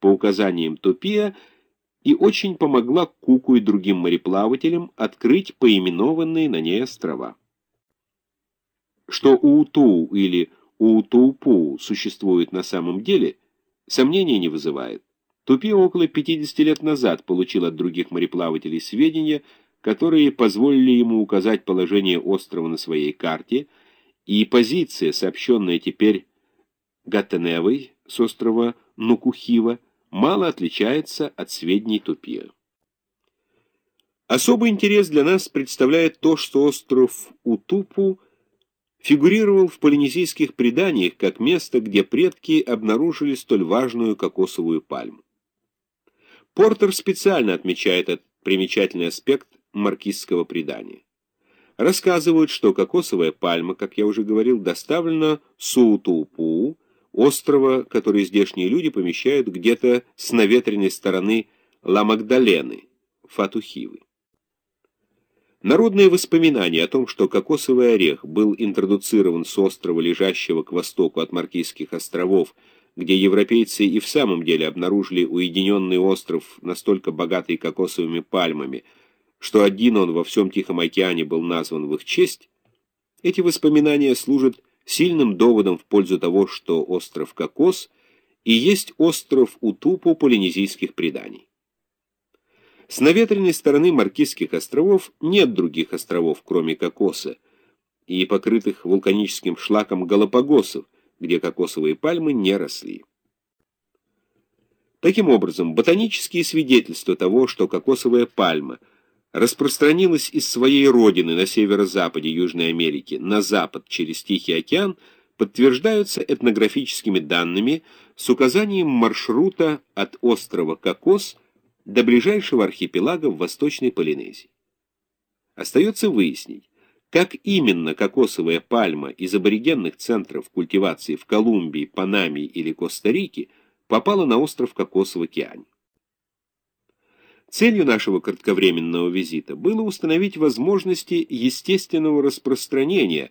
по указаниям Тупия и очень помогла Куку и другим мореплавателям открыть поименованные на ней острова. Что Уутуу или Уутуупу существует на самом деле, сомнений не вызывает. Тупи около 50 лет назад получил от других мореплавателей сведения, которые позволили ему указать положение острова на своей карте, и позиция, сообщенная теперь Гатеневой с острова Нукухива, мало отличается от сведений Тупия. Особый интерес для нас представляет то, что остров Утупу фигурировал в полинезийских преданиях как место, где предки обнаружили столь важную кокосовую пальму. Портер специально отмечает этот примечательный аспект маркизского предания. Рассказывают, что кокосовая пальма, как я уже говорил, доставлена Суутупу, острова, который здешние люди помещают где-то с наветренной стороны Ла-Магдалены, Фатухивы. Народные воспоминания о том, что кокосовый орех был интродуцирован с острова, лежащего к востоку от Маркизских островов, где европейцы и в самом деле обнаружили уединенный остров, настолько богатый кокосовыми пальмами, что один он во всем Тихом океане был назван в их честь, эти воспоминания служат сильным доводом в пользу того, что остров Кокос и есть остров Утупу полинезийских преданий. С наветренной стороны Маркизских островов нет других островов, кроме Кокоса, и покрытых вулканическим шлаком Галапагосов, где кокосовые пальмы не росли. Таким образом, ботанические свидетельства того, что кокосовая пальма – распространилась из своей родины на северо-западе Южной Америки на запад через Тихий океан, подтверждаются этнографическими данными с указанием маршрута от острова Кокос до ближайшего архипелага в Восточной Полинезии. Остается выяснить, как именно кокосовая пальма из аборигенных центров культивации в Колумбии, Панаме или Коста-Рике попала на остров Кокос в океане. Целью нашего кратковременного визита было установить возможности естественного распространения,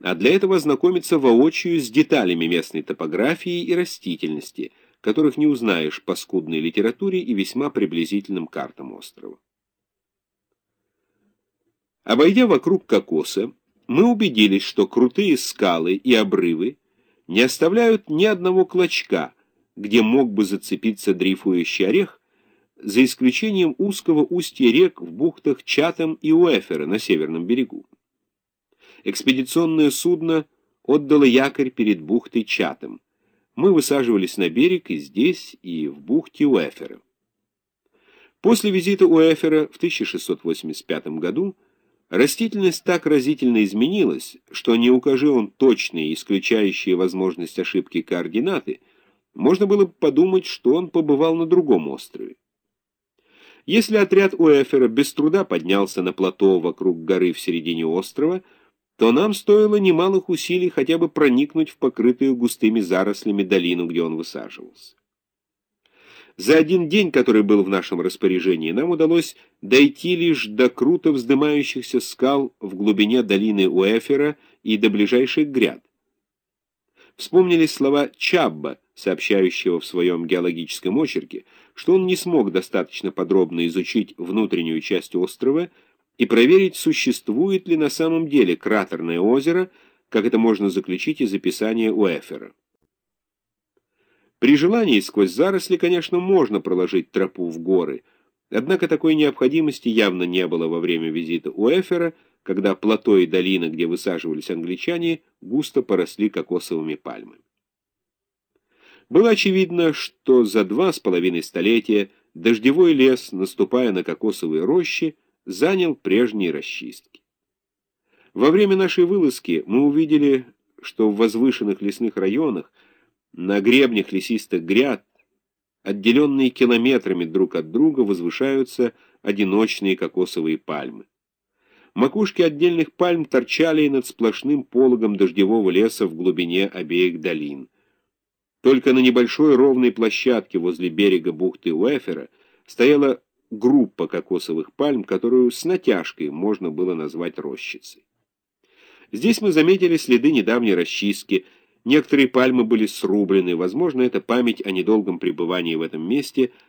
а для этого ознакомиться воочию с деталями местной топографии и растительности, которых не узнаешь по скудной литературе и весьма приблизительным картам острова. Обойдя вокруг кокоса, мы убедились, что крутые скалы и обрывы не оставляют ни одного клочка, где мог бы зацепиться дрейфующий орех, за исключением узкого устья рек в бухтах Чатам и Уэфера на северном берегу. Экспедиционное судно отдало якорь перед бухтой Чатам. Мы высаживались на берег и здесь, и в бухте Уэфера. После визита Уэфера в 1685 году растительность так разительно изменилась, что не укажи он точные, исключающие возможность ошибки координаты, можно было бы подумать, что он побывал на другом острове. Если отряд Уэфера без труда поднялся на плато вокруг горы в середине острова, то нам стоило немалых усилий хотя бы проникнуть в покрытую густыми зарослями долину, где он высаживался. За один день, который был в нашем распоряжении, нам удалось дойти лишь до круто вздымающихся скал в глубине долины Уэфера и до ближайших гряд. Вспомнились слова Чабба, сообщающего в своем геологическом очерке, что он не смог достаточно подробно изучить внутреннюю часть острова и проверить, существует ли на самом деле кратерное озеро, как это можно заключить из описания Уэфера. При желании сквозь заросли, конечно, можно проложить тропу в горы, однако такой необходимости явно не было во время визита Уэфера, когда плато и долина, где высаживались англичане, густо поросли кокосовыми пальмами. Было очевидно, что за два с половиной столетия дождевой лес, наступая на кокосовые рощи, занял прежние расчистки. Во время нашей вылазки мы увидели, что в возвышенных лесных районах, на гребнях лесистых гряд, отделенные километрами друг от друга, возвышаются одиночные кокосовые пальмы. Макушки отдельных пальм торчали над сплошным пологом дождевого леса в глубине обеих долин. Только на небольшой ровной площадке возле берега бухты Уэфера стояла группа кокосовых пальм, которую с натяжкой можно было назвать рощицей. Здесь мы заметили следы недавней расчистки, Некоторые пальмы были срублены, возможно, это память о недолгом пребывании в этом месте –